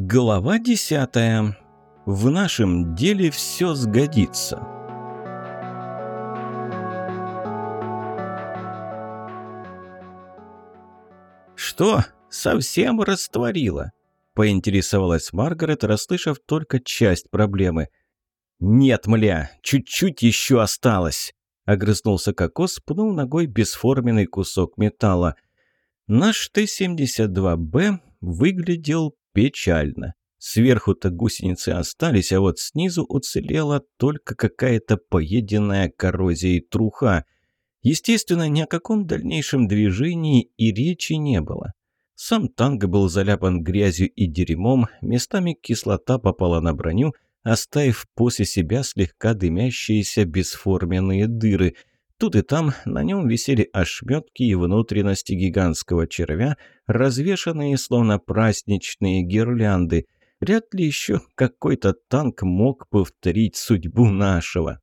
Глава десятая. В нашем деле все сгодится. «Что, совсем растворила?» – поинтересовалась Маргарет, расслышав только часть проблемы. «Нет, мля, чуть-чуть еще осталось!» – огрызнулся Кокос, пнул ногой бесформенный кусок металла. Наш Т-72Б выглядел печально. Сверху-то гусеницы остались, а вот снизу уцелела только какая-то поеденная коррозией труха. Естественно, ни о каком дальнейшем движении и речи не было. Сам танк был заляпан грязью и дерьмом, местами кислота попала на броню, оставив после себя слегка дымящиеся бесформенные дыры. Тут и там на нем висели ошметки и внутренности гигантского червя, развешанные словно праздничные гирлянды. Вряд ли еще какой-то танк мог повторить судьбу нашего.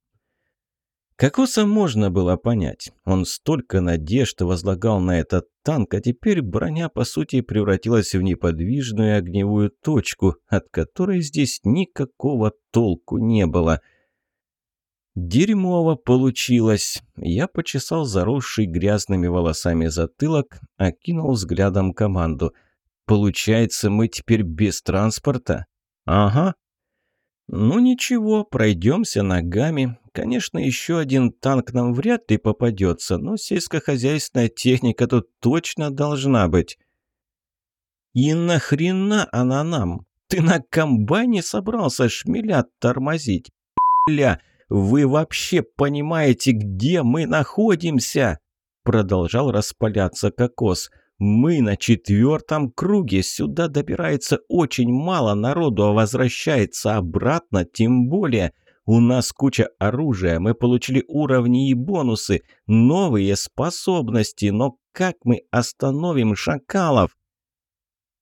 Кокоса можно было понять. Он столько надежд возлагал на этот танк, а теперь броня, по сути, превратилась в неподвижную огневую точку, от которой здесь никакого толку не было – Дерьмово получилось. Я почесал заросший грязными волосами затылок, окинул взглядом команду. Получается, мы теперь без транспорта? Ага. Ну ничего, пройдемся ногами. Конечно, еще один танк нам вряд ли попадется, но сельскохозяйственная техника тут точно должна быть. И нахрена она нам? Ты на комбайне собрался шмеля тормозить? Бля! Вы вообще понимаете, где мы находимся?» Продолжал распаляться кокос. «Мы на четвертом круге. Сюда добирается очень мало народу, а возвращается обратно тем более. У нас куча оружия, мы получили уровни и бонусы, новые способности, но как мы остановим шакалов?»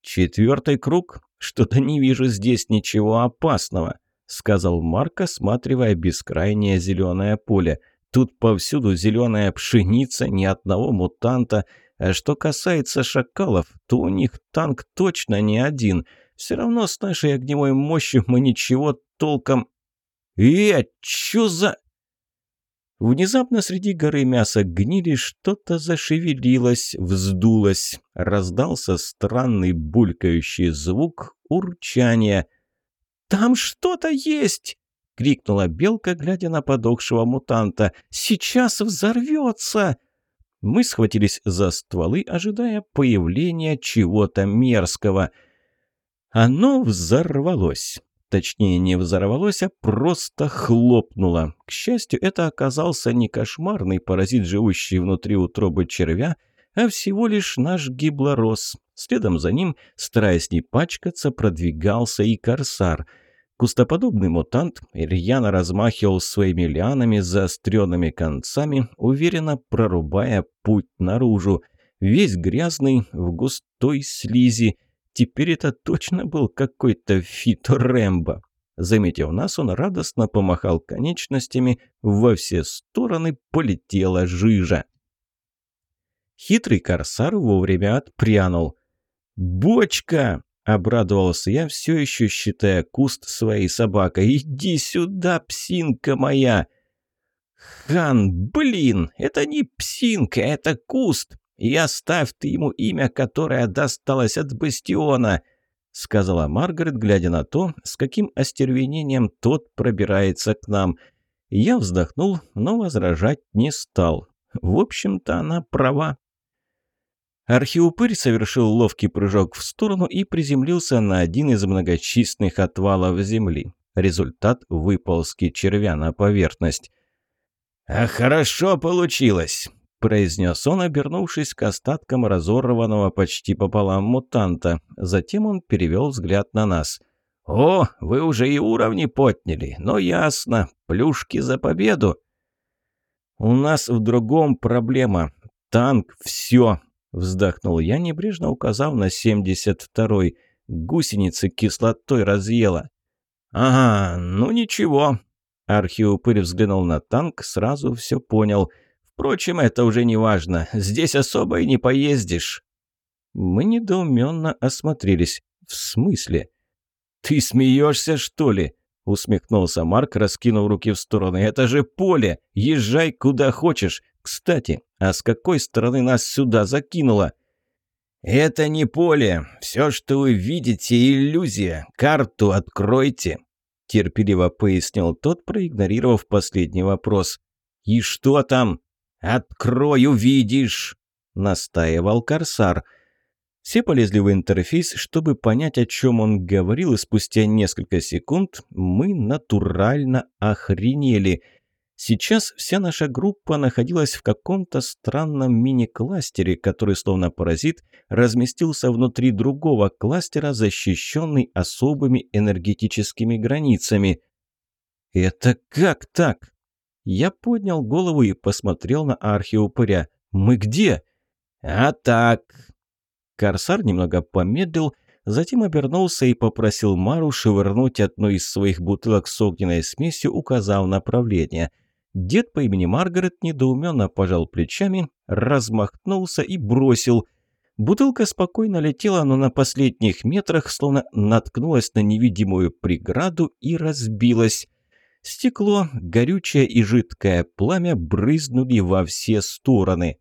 «Четвертый круг? Что-то не вижу здесь ничего опасного сказал Марк, осматривая бескрайнее зеленое поле. Тут повсюду зеленая пшеница, ни одного мутанта. А что касается шакалов, то у них танк точно не один. Все равно с нашей огневой мощью мы ничего толком... Э, чё за... Внезапно среди горы мяса гнили что-то зашевелилось, вздулось. Раздался странный булькающий звук урчания. «Там что-то есть!» — крикнула белка, глядя на подохшего мутанта. «Сейчас взорвется!» Мы схватились за стволы, ожидая появления чего-то мерзкого. Оно взорвалось. Точнее, не взорвалось, а просто хлопнуло. К счастью, это оказался не кошмарный паразит, живущий внутри утробы червя, а всего лишь наш гиблорос. Следом за ним, стараясь не пачкаться, продвигался и корсар — Кустоподобный мутант рьяно размахивал своими лианами заостренными концами, уверенно прорубая путь наружу. Весь грязный, в густой слизи. Теперь это точно был какой-то Фито Рэмбо. Заметив нас, он радостно помахал конечностями, во все стороны полетела жижа. Хитрый корсар вовремя отпрянул. «Бочка!» Обрадовался я, все еще считая куст своей собакой. «Иди сюда, псинка моя!» «Хан, блин, это не псинка, это куст! И оставь ты ему имя, которое досталось от бастиона!» Сказала Маргарет, глядя на то, с каким остервенением тот пробирается к нам. Я вздохнул, но возражать не стал. В общем-то, она права. Архиупырь совершил ловкий прыжок в сторону и приземлился на один из многочисленных отвалов земли. Результат – выползки червя на поверхность. «А хорошо получилось!» – произнес он, обернувшись к остаткам разорванного почти пополам мутанта. Затем он перевел взгляд на нас. «О, вы уже и уровни подняли, но ясно, плюшки за победу!» «У нас в другом проблема. Танк – все!» Вздохнул я, небрежно указав на 72-й. Гусеницы кислотой разъела. «Ага, ну ничего». Архиупырь взглянул на танк, сразу все понял. «Впрочем, это уже не важно. Здесь особо и не поездишь». Мы недоуменно осмотрелись. «В смысле?» «Ты смеешься, что ли?» – усмехнулся Марк, раскинув руки в стороны. «Это же поле! Езжай куда хочешь! Кстати, а с какой стороны нас сюда закинуло?» «Это не поле. Все, что вы видите, иллюзия. Карту откройте», – терпеливо пояснил тот, проигнорировав последний вопрос. «И что там?» «Открой, увидишь!» – настаивал Корсар. Все полезли в интерфейс, чтобы понять, о чем он говорил, и спустя несколько секунд мы натурально охренели. Сейчас вся наша группа находилась в каком-то странном мини-кластере, который, словно паразит, разместился внутри другого кластера, защищенный особыми энергетическими границами. «Это как так?» Я поднял голову и посмотрел на архиупыря. «Мы где?» «А так...» Корсар немного помедлил, затем обернулся и попросил Мару швырнуть одну из своих бутылок с огненной смесью, указав направление. Дед по имени Маргарет недоуменно пожал плечами, размахнулся и бросил. Бутылка спокойно летела, но на последних метрах словно наткнулась на невидимую преграду и разбилась. Стекло, горючее и жидкое пламя брызнули во все стороны.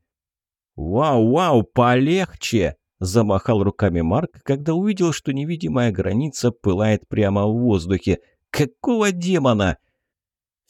«Вау-вау, полегче!» – замахал руками Марк, когда увидел, что невидимая граница пылает прямо в воздухе. «Какого демона?»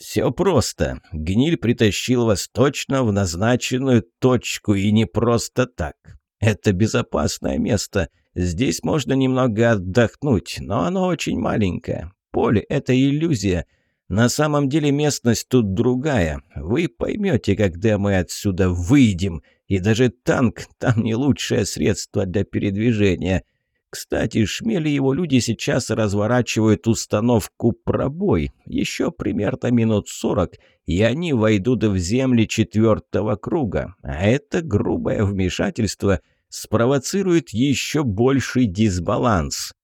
«Все просто. Гниль притащил вас точно в назначенную точку, и не просто так. Это безопасное место. Здесь можно немного отдохнуть, но оно очень маленькое. Поле – это иллюзия». На самом деле местность тут другая. Вы поймете, когда мы отсюда выйдем. И даже танк там не лучшее средство для передвижения. Кстати, Шмели его люди сейчас разворачивают установку «Пробой». Еще примерно минут сорок, и они войдут в земли четвертого круга. А это грубое вмешательство спровоцирует еще больший дисбаланс.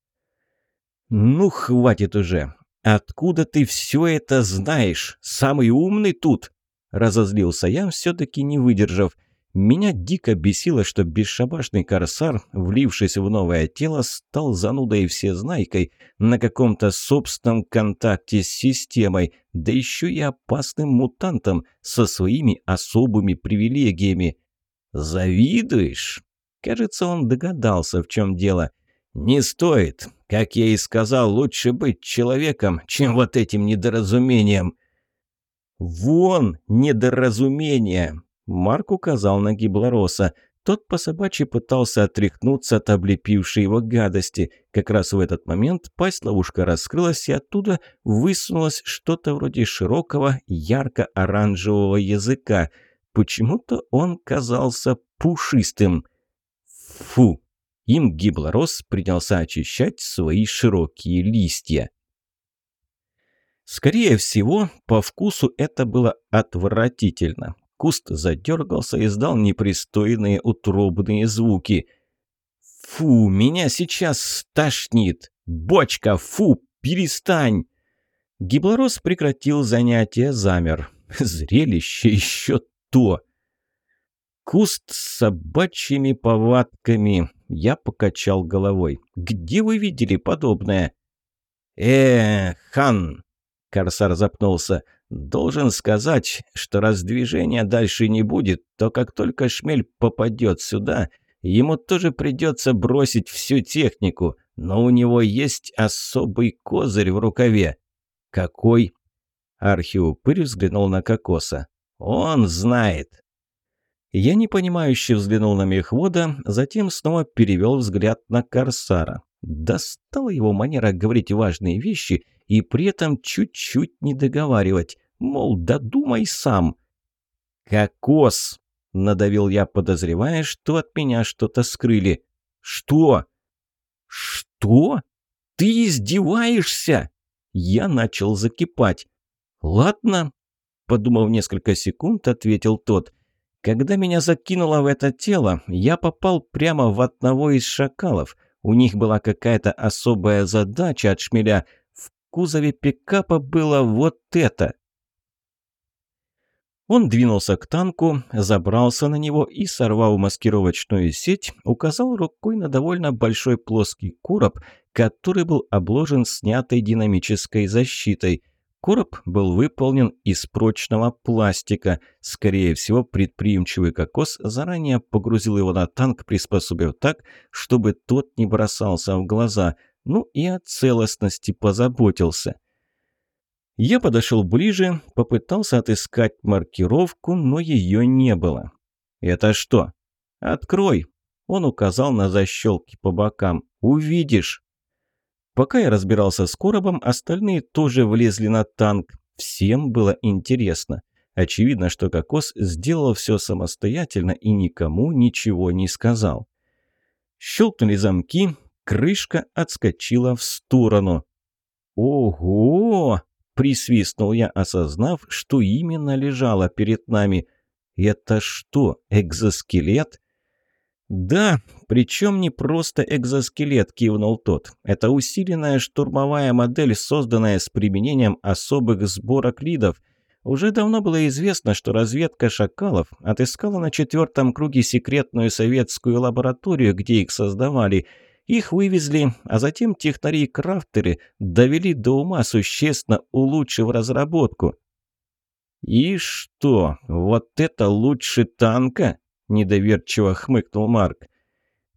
«Ну, хватит уже. «Откуда ты все это знаешь? Самый умный тут?» Разозлился я, все-таки не выдержав. Меня дико бесило, что бесшабашный корсар, влившись в новое тело, стал занудой и всезнайкой на каком-то собственном контакте с системой, да еще и опасным мутантом со своими особыми привилегиями. «Завидуешь?» Кажется, он догадался, в чем дело. «Не стоит. Как я и сказал, лучше быть человеком, чем вот этим недоразумением». «Вон недоразумение!» Марк указал на Гиблороса. Тот по собачьи пытался отряхнуться от облепившей его гадости. Как раз в этот момент пасть ловушка раскрылась, и оттуда высунулось что-то вроде широкого, ярко-оранжевого языка. Почему-то он казался пушистым. «Фу!» Им гиблорос принялся очищать свои широкие листья. Скорее всего, по вкусу это было отвратительно. Куст задергался и издал непристойные утробные звуки. «Фу, меня сейчас стошнит! Бочка, фу, перестань!» Гиблорос прекратил занятие, замер. Зрелище еще то. Куст с собачьими повадками. Я покачал головой. «Где вы видели подобное?» э хан!» Корсар запнулся. «Должен сказать, что раз движения дальше не будет, то как только шмель попадет сюда, ему тоже придется бросить всю технику, но у него есть особый козырь в рукаве». «Какой?» Архиупырь взглянул на Кокоса. «Он знает». Я непонимающе взглянул на мехвода, затем снова перевел взгляд на Корсара. Достала его манера говорить важные вещи и при этом чуть-чуть не договаривать. Мол, додумай сам. «Кокос!» – надавил я, подозревая, что от меня что-то скрыли. «Что?» «Что? Ты издеваешься?» Я начал закипать. «Ладно», – подумав несколько секунд, ответил тот. Когда меня закинуло в это тело, я попал прямо в одного из шакалов. У них была какая-то особая задача от шмеля. Кузове пикапа было вот это. Он двинулся к танку, забрался на него и, сорвав маскировочную сеть, указал рукой на довольно большой плоский короб, который был обложен снятой динамической защитой. Короб был выполнен из прочного пластика. Скорее всего, предприимчивый кокос заранее погрузил его на танк, приспособив так, чтобы тот не бросался в глаза. Ну и о целостности позаботился. Я подошел ближе, попытался отыскать маркировку, но ее не было. «Это что?» «Открой!» Он указал на защелки по бокам. «Увидишь!» Пока я разбирался с коробом, остальные тоже влезли на танк. Всем было интересно. Очевидно, что Кокос сделал все самостоятельно и никому ничего не сказал. Щелкнули замки, крышка отскочила в сторону. «Ого!» Присвистнул я, осознав, что именно лежало перед нами. «Это что, экзоскелет?» «Да, причем не просто экзоскелет», – кивнул тот. «Это усиленная штурмовая модель, созданная с применением особых сборок лидов. Уже давно было известно, что разведка «Шакалов» отыскала на четвертом круге секретную советскую лабораторию, где их создавали – их вывезли, а затем технари-крафтеры довели до ума, существенно улучшив разработку. «И что, вот это лучше танка?» – недоверчиво хмыкнул Марк.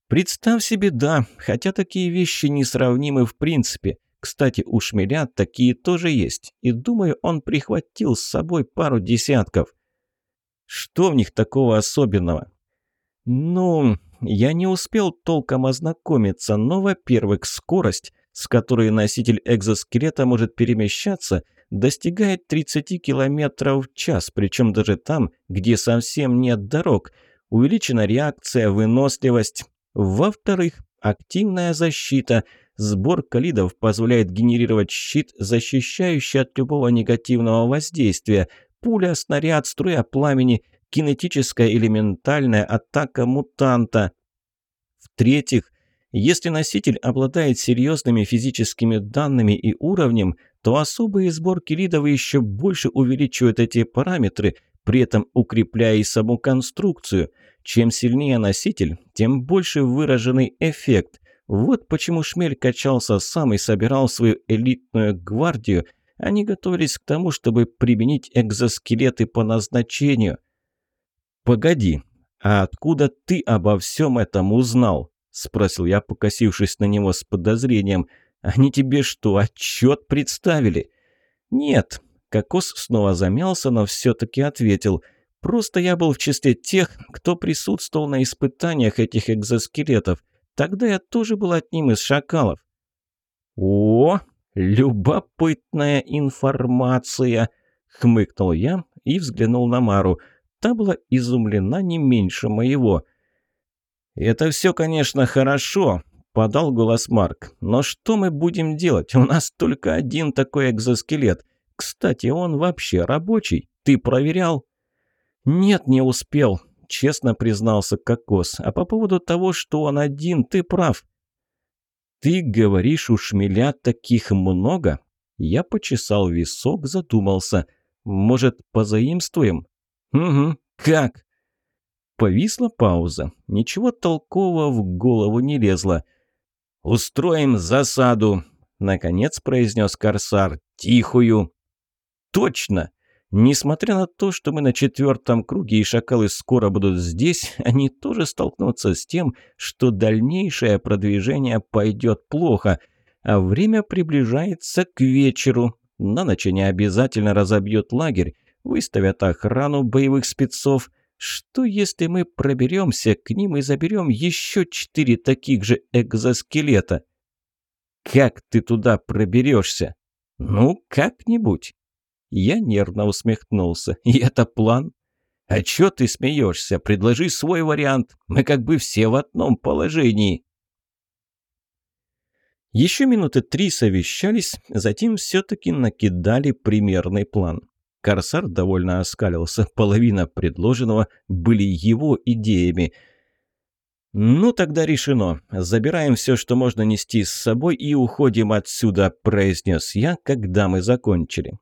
«Представь себе, да, хотя такие вещи несравнимы в принципе. Кстати, у Шмеля такие тоже есть, и думаю, он прихватил с собой пару десятков». «Что в них такого особенного?» «Ну, я не успел толком ознакомиться, но, во-первых, скорость, с которой носитель экзоскелета может перемещаться, достигает 30 км в час, причем даже там, где совсем нет дорог. Увеличена реакция, выносливость. Во-вторых, активная защита. Сбор калидов позволяет генерировать щит, защищающий от любого негативного воздействия. Пуля, снаряд, струя пламени – кинетическая элементальная атака мутанта. В-третьих, если носитель обладает серьезными физическими данными и уровнем, то особые сборки лидов еще больше увеличивают эти параметры, при этом укрепляя и саму конструкцию. Чем сильнее носитель, тем больше выраженный эффект. Вот почему Шмель качался сам и собирал свою элитную гвардию. Они готовились к тому, чтобы применить экзоскелеты по назначению – «Погоди, а откуда ты обо всем этом узнал?» – спросил я, покосившись на него с подозрением. «Они тебе что, отчет представили?» «Нет». Кокос снова замялся, но все-таки ответил. «Просто я был в числе тех, кто присутствовал на испытаниях этих экзоскелетов. Тогда я тоже был одним из шакалов». «О, любопытная информация!» – хмыкнул я и взглянул на Мару – Та была изумлена не меньше моего. «Это все, конечно, хорошо», – подал голос Марк. «Но что мы будем делать? У нас только один такой экзоскелет. Кстати, он вообще рабочий. Ты проверял?» «Нет, не успел», – честно признался Кокос. «А по поводу того, что он один, ты прав». «Ты говоришь, у шмеля таких много?» Я почесал висок, задумался. «Может, позаимствуем?» «Угу, как?» Повисла пауза. Ничего толкового в голову не лезло. «Устроим засаду», — наконец произнес Корсар. «Тихую». «Точно!» Несмотря на то, что мы на четвертом круге и шакалы скоро будут здесь, они тоже столкнутся с тем, что дальнейшее продвижение пойдет плохо, а время приближается к вечеру. На ночь они обязательно разобьют лагерь, выставят охрану боевых спецов. Что если мы проберемся к ним и заберем еще четыре таких же экзоскелета? Как ты туда проберешься? Ну, как-нибудь. Я нервно усмехнулся. И это план? А чё ты смеешься? Предложи свой вариант. Мы как бы все в одном положении. Еще минуты три совещались, затем все-таки накидали примерный план. Корсар довольно оскалился. Половина предложенного были его идеями. «Ну, тогда решено. Забираем все, что можно нести с собой, и уходим отсюда», – произнес я, когда мы закончили.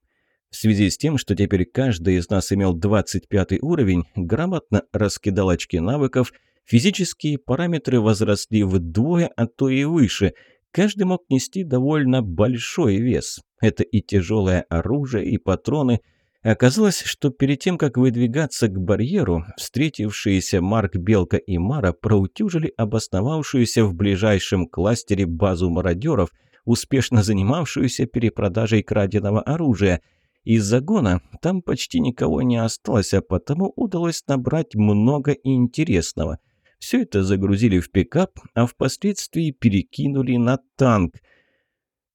В связи с тем, что теперь каждый из нас имел 25 уровень, грамотно раскидал очки навыков, физические параметры возросли вдвое, а то и выше. Каждый мог нести довольно большой вес. Это и тяжелое оружие, и патроны – Оказалось, что перед тем, как выдвигаться к барьеру, встретившиеся Марк, Белка и Мара проутюжили обосновавшуюся в ближайшем кластере базу мародеров, успешно занимавшуюся перепродажей краденого оружия. Из загона там почти никого не осталось, а потому удалось набрать много интересного. Все это загрузили в пикап, а впоследствии перекинули на танк.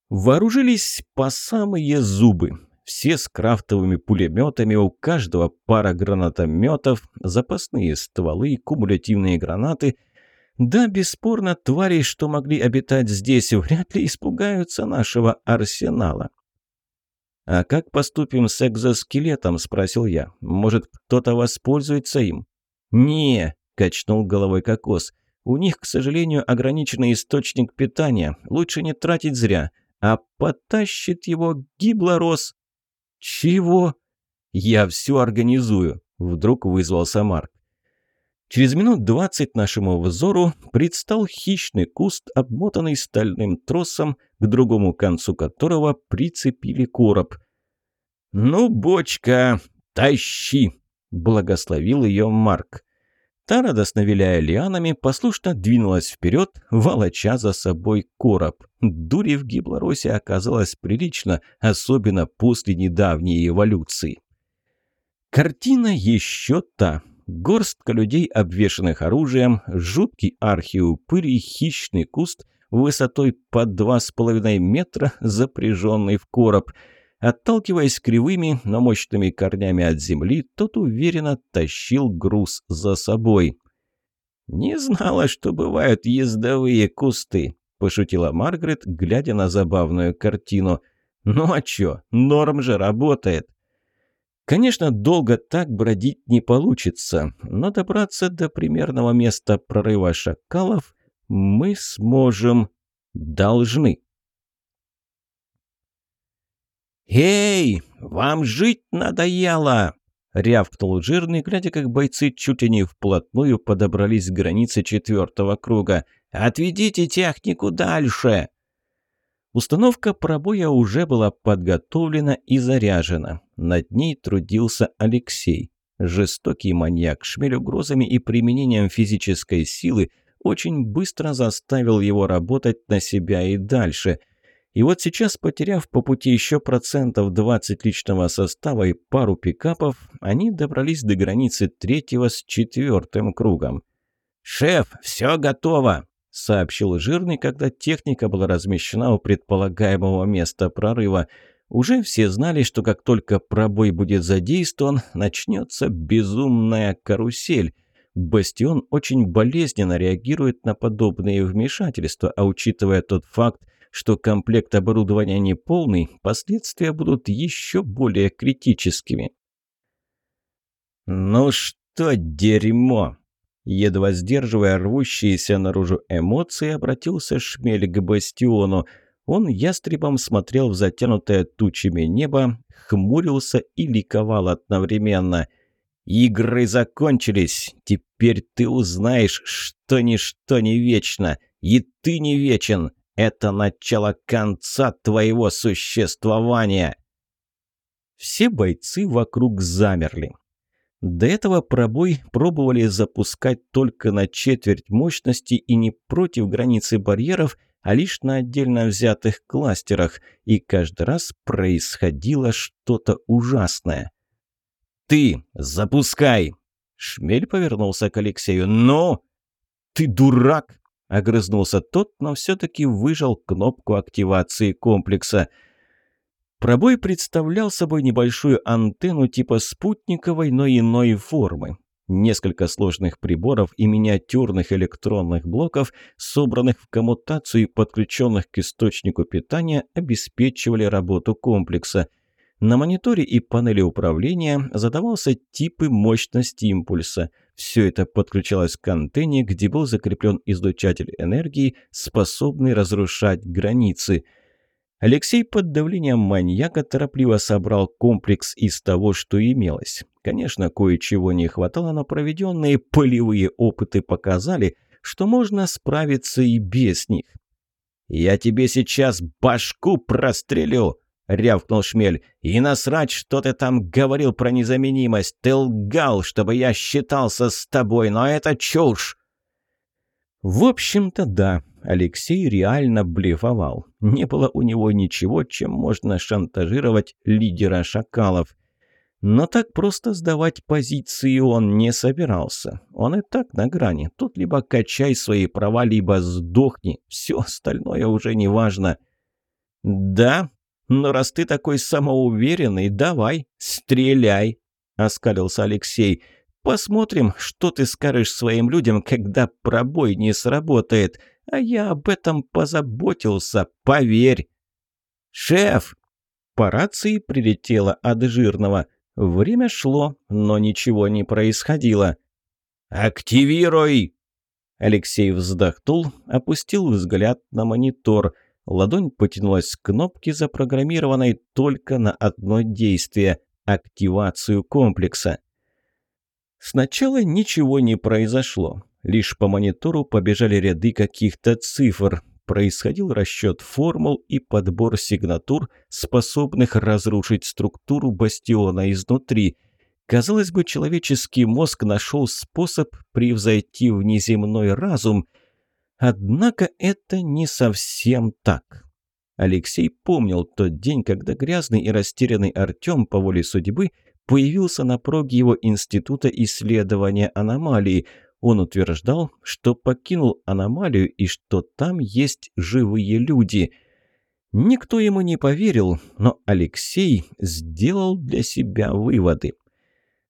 Вооружились по самые зубы. Все с крафтовыми пулеметами, у каждого пара гранатометов, запасные стволы, кумулятивные гранаты. Да, бесспорно, твари, что могли обитать здесь, вряд ли испугаются нашего арсенала. «А как поступим с экзоскелетом?» – спросил я. «Может, кто-то воспользуется им?» «Не», – качнул головой кокос. «У них, к сожалению, ограниченный источник питания. Лучше не тратить зря. А потащит его гиблорос». «Чего?» «Я все организую», – вдруг вызвался Марк. Через минут двадцать нашему взору предстал хищный куст, обмотанный стальным тросом, к другому концу которого прицепили короб. «Ну, бочка, тащи!» – благословил ее Марк. Та, радостно виляя лианами, послушно двинулась вперед, волоча за собой короб. Дури в Гиблоросе оказалось прилично, особенно после недавней эволюции. Картина еще та. Горстка людей, обвешанных оружием, жуткий архиупырь и хищный куст высотой по два с половиной метра, запряженный в короб – Отталкиваясь кривыми, но мощными корнями от земли, тот уверенно тащил груз за собой. «Не знала, что бывают ездовые кусты», – пошутила Маргарет, глядя на забавную картину. «Ну а чё, норм же работает». Конечно, долго так бродить не получится, но добраться до примерного места прорыва шакалов мы сможем, должны. «Эй, вам жить надоело!» — рявкнул жирный, глядя, как бойцы чуть ли не вплотную подобрались к границе четвертого круга. «Отведите технику дальше!» Установка пробоя уже была подготовлена и заряжена. Над ней трудился Алексей. Жестокий маньяк, шмель угрозами и применением физической силы очень быстро заставил его работать на себя и дальше – и вот сейчас, потеряв по пути еще процентов 20 личного состава и пару пикапов, они добрались до границы третьего с четвертым кругом. «Шеф, все готово!» – сообщил Жирный, когда техника была размещена у предполагаемого места прорыва. Уже все знали, что как только пробой будет задействован, начнется безумная карусель. Бастион очень болезненно реагирует на подобные вмешательства, а учитывая тот факт, что комплект оборудования не полный, последствия будут еще более критическими. «Ну что, дерьмо!» Едва сдерживая рвущиеся наружу эмоции, обратился Шмель к Бастиону. Он ястребом смотрел в затянутое тучами небо, хмурился и ликовал одновременно. «Игры закончились! Теперь ты узнаешь, что ничто не вечно, и ты не вечен! Это начало конца твоего существования!» Все бойцы вокруг замерли. До этого пробой пробовали запускать только на четверть мощности и не против границы барьеров, а лишь на отдельно взятых кластерах, и каждый раз происходило что-то ужасное. «Ты запускай!» Шмель повернулся к Алексею. «Ну!» «Ты дурак!» Огрызнулся тот, но все-таки выжал кнопку активации комплекса. Пробой представлял собой небольшую антенну типа спутниковой, но иной формы. Несколько сложных приборов и миниатюрных электронных блоков, собранных в коммутацию и подключенных к источнику питания, обеспечивали работу комплекса – на мониторе и панели управления задавался типы мощности импульса. Все это подключалось к антенне, где был закреплен излучатель энергии, способный разрушать границы. Алексей под давлением маньяка торопливо собрал комплекс из того, что имелось. Конечно, кое-чего не хватало, но проведенные полевые опыты показали, что можно справиться и без них. «Я тебе сейчас башку прострелю!» — рявкнул Шмель. «И насрать, что ты там говорил про незаменимость! Ты лгал, чтобы я считался с тобой, но это чушь!» В общем-то, да, Алексей реально блефовал. Не было у него ничего, чем можно шантажировать лидера шакалов. Но так просто сдавать позиции он не собирался. Он и так на грани. Тут либо качай свои права, либо сдохни. Все остальное уже не важно. «Да, но раз ты такой самоуверенный, давай, стреляй», — оскалился Алексей. «Посмотрим, что ты скажешь своим людям, когда пробой не сработает. А я об этом позаботился, поверь». «Шеф!» По рации прилетело от жирного. Время шло, но ничего не происходило. «Активируй!» Алексей вздохнул, опустил взгляд на монитор. Ладонь потянулась к кнопке, запрограммированной только на одно действие – активацию комплекса. Сначала ничего не произошло. Лишь по монитору побежали ряды каких-то цифр происходил расчет формул и подбор сигнатур, способных разрушить структуру бастиона изнутри. Казалось бы, человеческий мозг нашел способ превзойти внеземной разум, однако это не совсем так. Алексей помнил тот день, когда грязный и растерянный Артем по воле судьбы появился на проге его института исследования аномалии – он утверждал, что покинул аномалию и что там есть живые люди. Никто ему не поверил, но Алексей сделал для себя выводы.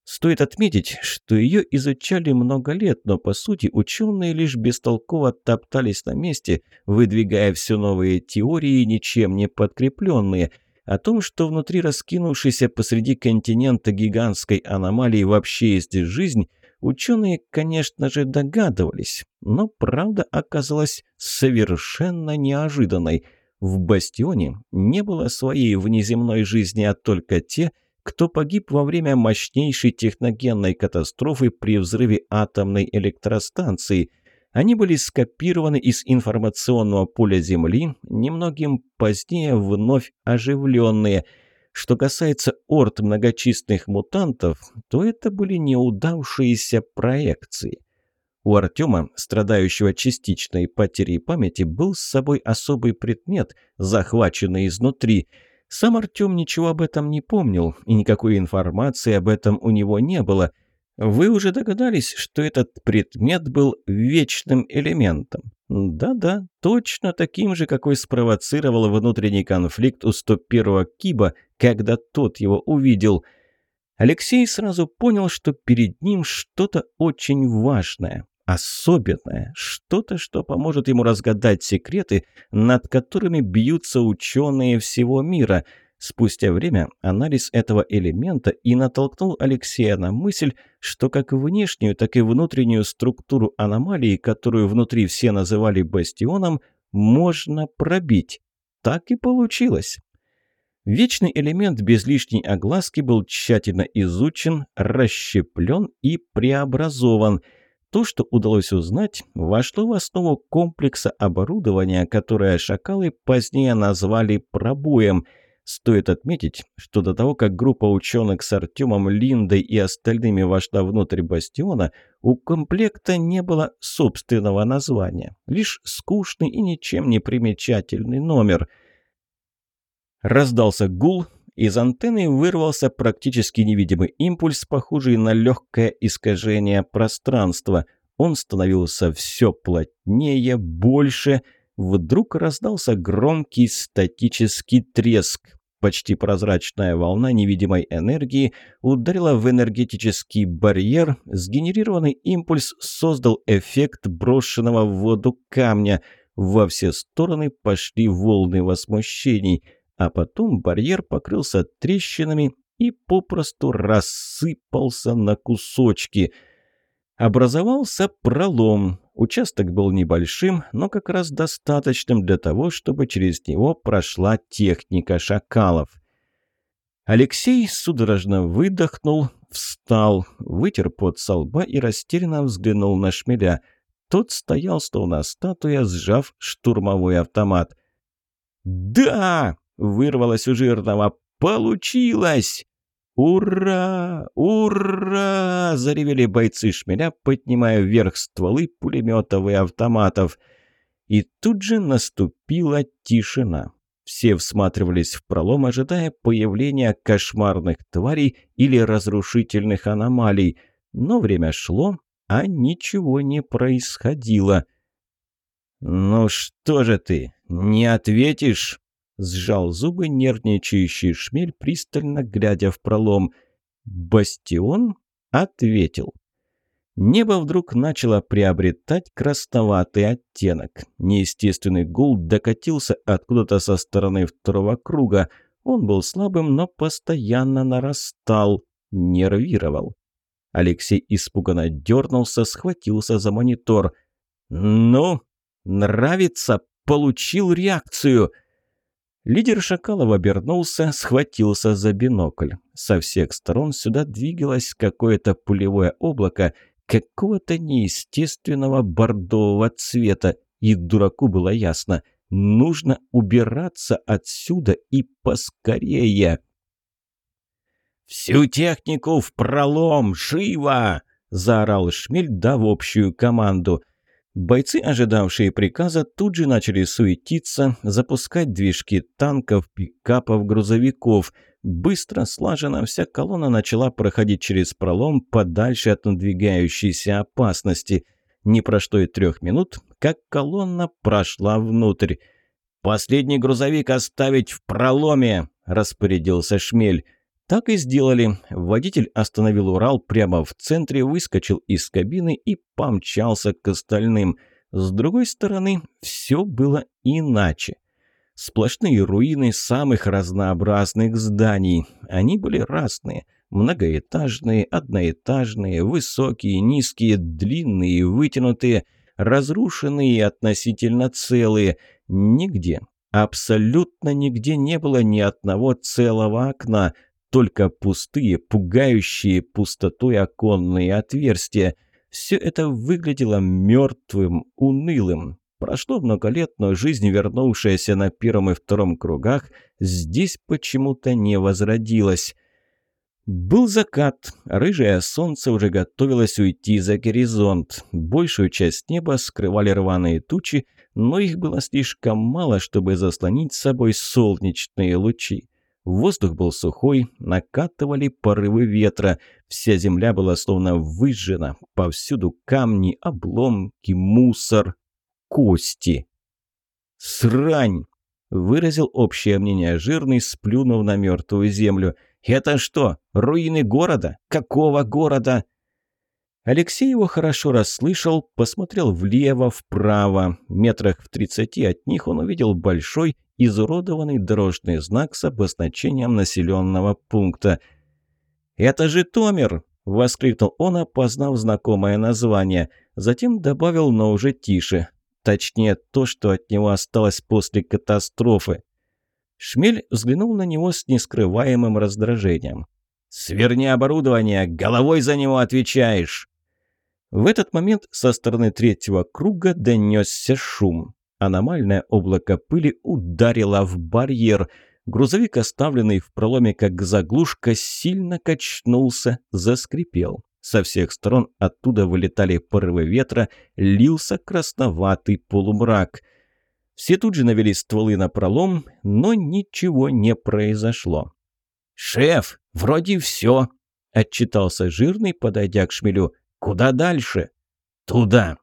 Стоит отметить, что ее изучали много лет, но по сути ученые лишь бестолково топтались на месте, выдвигая все новые теории, ничем не подкрепленные – о том, что внутри раскинувшейся посреди континента гигантской аномалии вообще есть жизнь, Ученые, конечно же, догадывались, но правда оказалась совершенно неожиданной. В Бастионе не было своей внеземной жизни, а только те, кто погиб во время мощнейшей техногенной катастрофы при взрыве атомной электростанции. Они были скопированы из информационного поля Земли, немногим позднее вновь оживленные – что касается орд многочисленных мутантов, то это были неудавшиеся проекции. У Артема, страдающего частичной потерей памяти, был с собой особый предмет, захваченный изнутри. Сам Артем ничего об этом не помнил, и никакой информации об этом у него не было. Вы уже догадались, что этот предмет был вечным элементом. Да-да, точно таким же, какой спровоцировал внутренний конфликт у 101-го Киба, когда тот его увидел. Алексей сразу понял, что перед ним что-то очень важное, особенное, что-то, что поможет ему разгадать секреты, над которыми бьются ученые всего мира – Спустя время анализ этого элемента и натолкнул Алексея на мысль, что как внешнюю, так и внутреннюю структуру аномалии, которую внутри все называли бастионом, можно пробить. Так и получилось. Вечный элемент без лишней огласки был тщательно изучен, расщеплен и преобразован. То, что удалось узнать, вошло в основу комплекса оборудования, которое шакалы позднее назвали «пробоем», Стоит отметить, что до того, как группа ученых с Артемом Линдой и остальными вошла внутрь бастиона, у комплекта не было собственного названия, лишь скучный и ничем не примечательный номер. Раздался гул, из антенны вырвался практически невидимый импульс, похожий на легкое искажение пространства. Он становился все плотнее, больше – Вдруг раздался громкий статический треск. Почти прозрачная волна невидимой энергии ударила в энергетический барьер. Сгенерированный импульс создал эффект брошенного в воду камня. Во все стороны пошли волны возмущений. А потом барьер покрылся трещинами и попросту рассыпался на кусочки. Образовался пролом Участок был небольшим, но как раз достаточным для того, чтобы через него прошла техника шакалов. Алексей судорожно выдохнул, встал, вытер пот со лба и растерянно взглянул на шмеля. Тот стоял, словно статуя, сжав штурмовой автомат. «Да!» — вырвалось у жирного. «Получилось!» «Ура! Ура!» – заревели бойцы шмеля, поднимая вверх стволы пулеметов и автоматов. И тут же наступила тишина. Все всматривались в пролом, ожидая появления кошмарных тварей или разрушительных аномалий. Но время шло, а ничего не происходило. «Ну что же ты, не ответишь?» Сжал зубы нервничающий шмель, пристально глядя в пролом. «Бастион?» ответил. Небо вдруг начало приобретать красноватый оттенок. Неестественный гул докатился откуда-то со стороны второго круга. Он был слабым, но постоянно нарастал, нервировал. Алексей испуганно дернулся, схватился за монитор. «Ну, нравится? Получил реакцию!» Лидер Шакалов обернулся, схватился за бинокль. Со всех сторон сюда двигалось какое-то пулевое облако, какого-то неестественного бордового цвета, и дураку было ясно – нужно убираться отсюда и поскорее. «Всю технику в пролом! Живо!» – заорал Шмель, дав общую команду – Бойцы, ожидавшие приказа, тут же начали суетиться, запускать движки танков, пикапов, грузовиков. Быстро слаженно вся колонна начала проходить через пролом подальше от надвигающейся опасности. Не прошло и трех минут, как колонна прошла внутрь. «Последний грузовик оставить в проломе!» – распорядился Шмель. Так и сделали. Водитель остановил Урал прямо в центре, выскочил из кабины и помчался к остальным. С другой стороны, все было иначе. Сплошные руины самых разнообразных зданий. Они были разные. Многоэтажные, одноэтажные, высокие, низкие, длинные, вытянутые, разрушенные и относительно целые. Нигде, абсолютно нигде не было ни одного целого окна только пустые, пугающие пустотой оконные отверстия. Все это выглядело мертвым, унылым. Прошло много лет, но жизнь, вернувшаяся на первом и втором кругах, здесь почему-то не возродилась. Был закат, рыжее солнце уже готовилось уйти за горизонт. Большую часть неба скрывали рваные тучи, но их было слишком мало, чтобы заслонить собой солнечные лучи. Воздух был сухой, накатывали порывы ветра. Вся земля была словно выжжена. Повсюду камни, обломки, мусор, кости. «Срань!» – выразил общее мнение жирный, сплюнув на мертвую землю. «Это что, руины города? Какого города?» Алексей его хорошо расслышал, посмотрел влево, вправо. Метрах в тридцати от них он увидел большой, изуродованный дорожный знак с обозначением населенного пункта. «Это же Томер!» – воскликнул он, опознав знакомое название. Затем добавил, но уже тише. Точнее, то, что от него осталось после катастрофы. Шмель взглянул на него с нескрываемым раздражением. «Сверни оборудование, головой за него отвечаешь!» В этот момент со стороны третьего круга донесся шум. Аномальное облако пыли ударило в барьер. Грузовик, оставленный в проломе как заглушка, сильно качнулся, заскрипел. Со всех сторон оттуда вылетали порывы ветра, лился красноватый полумрак. Все тут же навели стволы на пролом, но ничего не произошло. «Шеф, вроде все», — отчитался жирный, подойдя к шмелю. «Куда дальше?» «Туда!»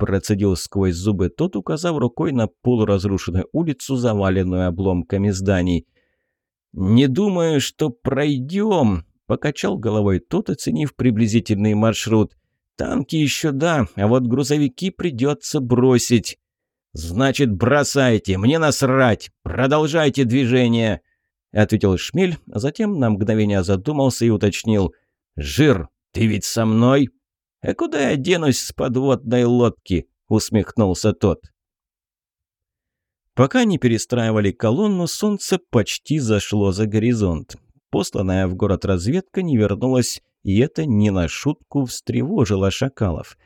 Процедил сквозь зубы тот, указав рукой на полуразрушенную улицу, заваленную обломками зданий. «Не думаю, что пройдем», — покачал головой тот, оценив приблизительный маршрут. «Танки еще да, а вот грузовики придется бросить». «Значит, бросайте, мне насрать, продолжайте движение», — ответил Шмель, а затем на мгновение задумался и уточнил. «Жир, ты ведь со мной?» «А куда я денусь с подводной лодки?» усмехнулся тот. Пока не перестраивали колонну, солнце почти зашло за горизонт. Посланная в город разведка не вернулась, и это не на шутку встревожило шакалов.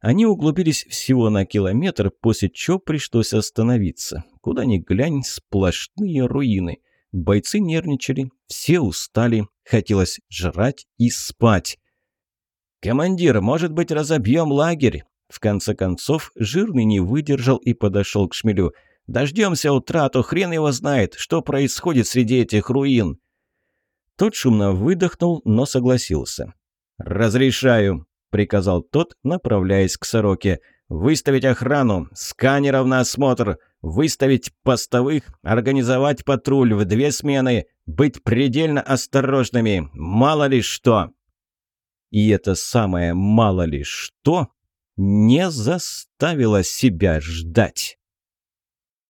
Они углубились всего на километр, после чего пришлось остановиться. Куда ни глянь, сплошные руины. Бойцы нервничали, все устали, хотелось жрать и спать. «Командир, может быть, разобьем лагерь?» В конце концов, Жирный не выдержал и подошел к шмелю. «Дождемся утра, то хрен его знает, что происходит среди этих руин». Тот шумно выдохнул, но согласился. «Разрешаю», — приказал тот, направляясь к сороке. «Выставить охрану, сканеров на осмотр, выставить постовых, организовать патруль в две смены, быть предельно осторожными, мало ли что». И это самое «мало ли что» не заставило себя ждать.